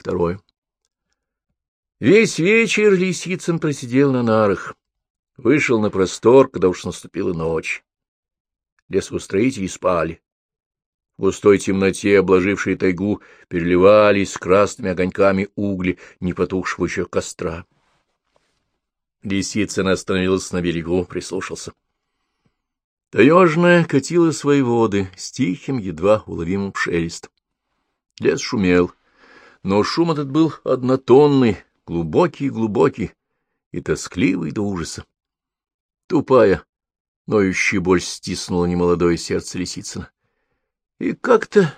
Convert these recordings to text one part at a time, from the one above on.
Второе. Весь вечер Лисицын просидел на нарах. Вышел на простор, когда уж наступила ночь. Лесоустроители спали. В густой темноте, обложившей тайгу, переливались красными огоньками угли непотухшего еще костра. Лисицын остановился на берегу, прислушался. Таежная катила свои воды с тихим, едва уловимым шелестом. Лес шумел, но шум этот был однотонный, глубокий-глубокий и тоскливый до ужаса. Тупая, ноющая боль стиснула немолодое сердце Лисицына. И как-то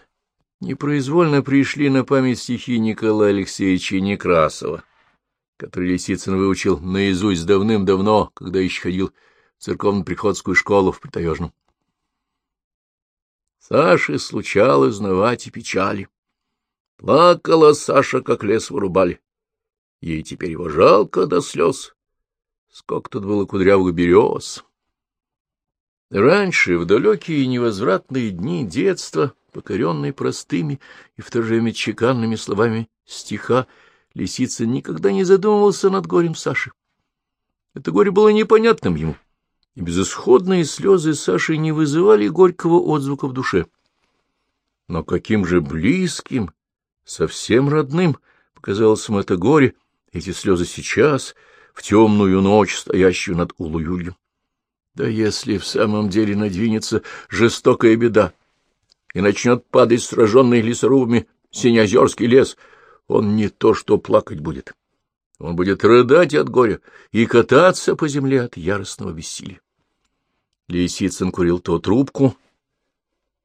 непроизвольно пришли на память стихи Николая Алексеевича Некрасова, который Лисицын выучил наизусть давным-давно, когда еще ходил в церковно-приходскую школу в Притаежном. Саше случалось знавать и печали. Плакала Саша, как лес вырубали. Ей теперь его жалко до слез. Сколько тут было кудрявых берез. Раньше, в далекие невозвратные дни детства, покоренные простыми и в то же время чеканными словами стиха, Лисица никогда не задумывался над горем Саши. Это горе было непонятным ему, и безысходные слезы Саши не вызывали горького отзвука в душе. Но каким же близким, совсем родным показалось ему это горе, эти слезы сейчас, в темную ночь, стоящую над Улуюлью. Да если в самом деле надвинется жестокая беда и начнет падать сраженный лесорубами Синеозерский лес, он не то что плакать будет. Он будет рыдать от горя и кататься по земле от яростного бессилия. Лисицын курил то трубку,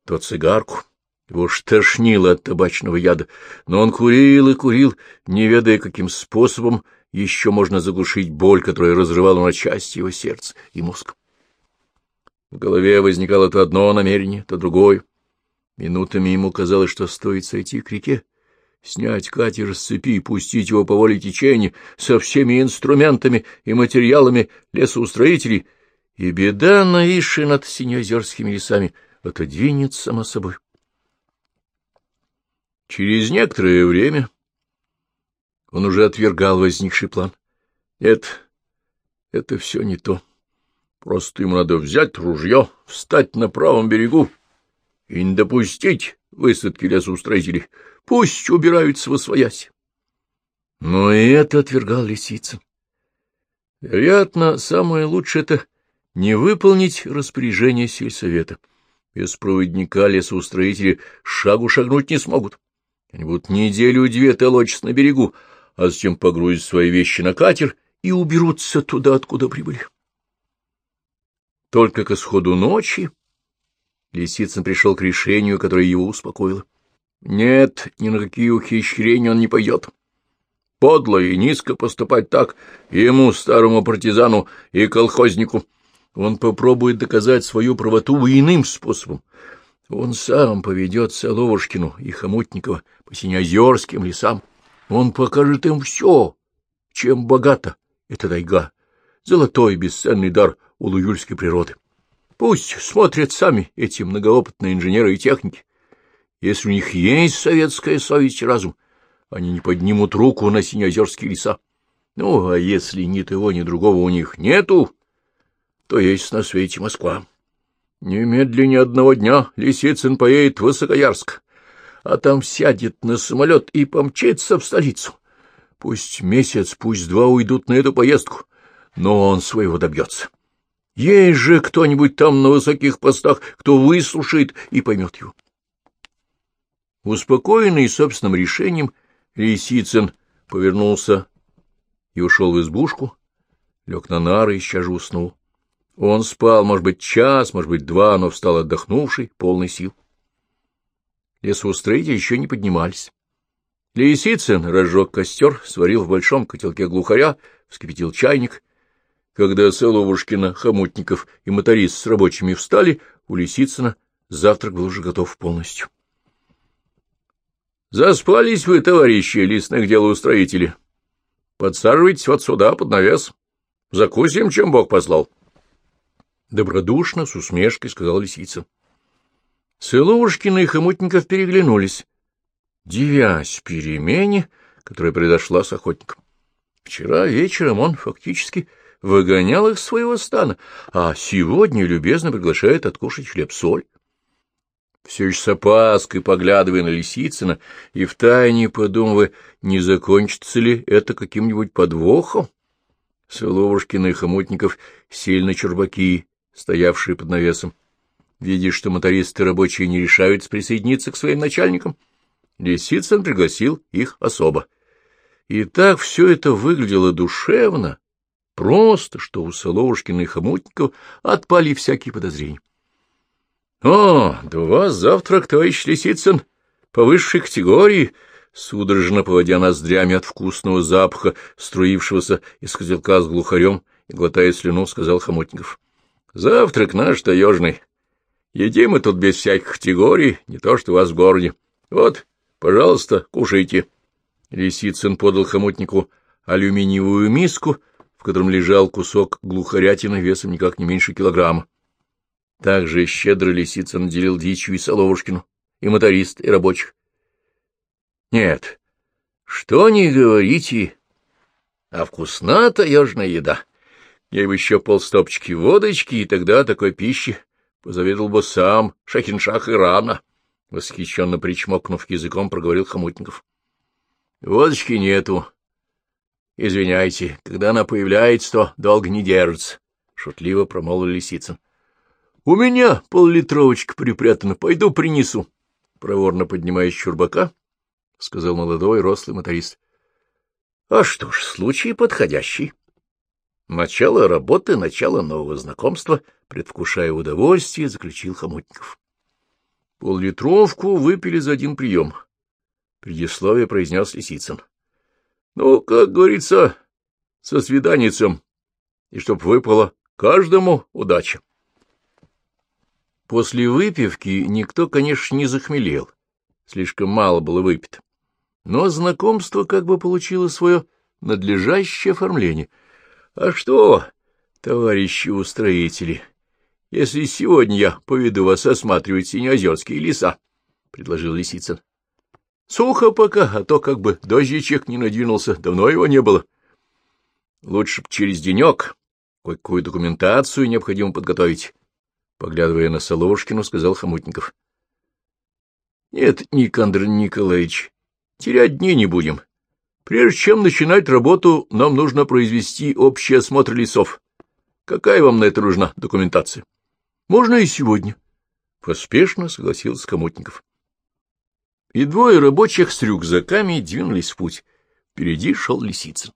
то цигарку. Его штошнило от табачного яда, но он курил и курил, не ведая, каким способом еще можно заглушить боль, которая разрывала на части его сердце и мозг. В голове возникало то одно намерение, то другое. Минутами ему казалось, что стоит сойти к реке, снять катер с цепи пустить его по воле течения со всеми инструментами и материалами лесоустроителей, и беда, нависшая над синеозерскими лесами, отодвинется само собой. Через некоторое время он уже отвергал возникший план. Нет, это все не то. Просто ему надо взять ружье, встать на правом берегу и не допустить высадки лесоустроителей. Пусть убираются во своясь. Но и это отвергал Лисицын. Вероятно, самое лучшее — это не выполнить распоряжение сельсовета. Без проводника лесоустроители шагу шагнуть не смогут. Они будут неделю-две толочься на берегу, а затем погрузят свои вещи на катер и уберутся туда, откуда прибыли. Только к исходу ночи Лисицын пришел к решению, которое его успокоило. Нет, ни на какие ухищрения он не пойдет. Подло и низко поступать так ему, старому партизану и колхознику. Он попробует доказать свою правоту иным способом. Он сам поведет Соловушкину и Хомутникова по Синеозерским лесам. Он покажет им все, чем богата эта тайга, золотой бесценный дар улуюльской природы. Пусть смотрят сами эти многоопытные инженеры и техники. Если у них есть советская совесть и разум, они не поднимут руку на синеозерские леса. Ну, а если ни того, ни другого у них нету, то есть на свете Москва. Немедленно одного дня Лисицын поедет в Высокоярск, а там сядет на самолет и помчится в столицу. Пусть месяц, пусть два уйдут на эту поездку, но он своего добьется. Есть же кто-нибудь там на высоких постах, кто выслушает и поймет его. Успокоенный собственным решением, Лисицын повернулся и ушел в избушку, лег на нары и сейчас же уснул. Он спал, может быть, час, может быть, два, но встал отдохнувший, полный сил. Лесоустроители еще не поднимались. Лисицын разжег костер, сварил в большом котелке глухаря, вскипятил чайник. Когда Соловушкина, Хомутников и моторист с рабочими встали, у Лисицына завтрак был уже готов полностью. — Заспались вы, товарищи лесных делоустроители. Подсаживайтесь вот сюда, под навес. Закусим, чем Бог послал. Добродушно, с усмешкой сказал лисица. Целовушкина и Хомутников переглянулись. Девясь перемене, которая произошла с охотником. Вчера вечером он фактически выгонял их с своего стана, а сегодня любезно приглашает откушать хлеб-соль. Все еще с опаской поглядывая на Лисицына и втайне подумывая, не закончится ли это каким-нибудь подвохом. Соловушкин и Хомутников сильно чурбаки, стоявшие под навесом. Видя, что мотористы рабочие не решаются присоединиться к своим начальникам, Лисицын пригласил их особо. И так все это выглядело душевно, просто, что у Соловушкина и Хомутников отпали всякие подозрения. — О, да у вас завтрак, товарищ Лисицын, по высшей категории, судорожно поводя ноздрями от вкусного запаха, струившегося из козелка с глухарем и глотая слюну, сказал Хомутников. — Завтрак наш таежный. Едим мы тут без всяких категорий, не то что у вас в городе. Вот, пожалуйста, кушайте. Лисицын подал Хомутнику алюминиевую миску, в котором лежал кусок глухарятины весом никак не меньше килограмма. Также щедро Лисицын наделил дичью и Соловушкину, и моторист, и рабочих. Нет, что не говорите, а вкусна таежная еда. Я бы еще полстопочки водочки, и тогда такой пищи позаведал бы сам Шахиншах Ирана, — восхищенно причмокнув языком, проговорил Хомутников. — Водочки нету. Извиняйте, когда она появляется, то долго не держится, — шутливо промолвил Лисицын. — У меня поллитровочка припрятана, пойду принесу. Проворно поднимаясь чурбака, — сказал молодой рослый моторист. — А что ж, случай подходящий. Начало работы, начало нового знакомства, предвкушая удовольствие, заключил Хомутников. Поллитровку выпили за один прием. Предисловие произнес Лисицын. — Ну, как говорится, со свиданицем, и чтоб выпало каждому удача. После выпивки никто, конечно, не захмелел, слишком мало было выпито. Но знакомство как бы получило свое надлежащее оформление. А что, товарищи устроители, если сегодня я поведу вас осматривать синеозерские леса? — предложил Лисицын. — Сухо пока, а то как бы дождичек не надвинулся, давно его не было. Лучше б через денек кое-какую документацию необходимо подготовить. Поглядывая на Соловушкину, сказал Хомутников. — Нет, Никандр Николаевич, Терять дни не будем. Прежде чем начинать работу, нам нужно произвести общий осмотр лесов. Какая вам на это нужна документация? Можно и сегодня. Поспешно согласился Комутников. И двое рабочих с рюкзаками двинулись в путь. Впереди шел Лисицын.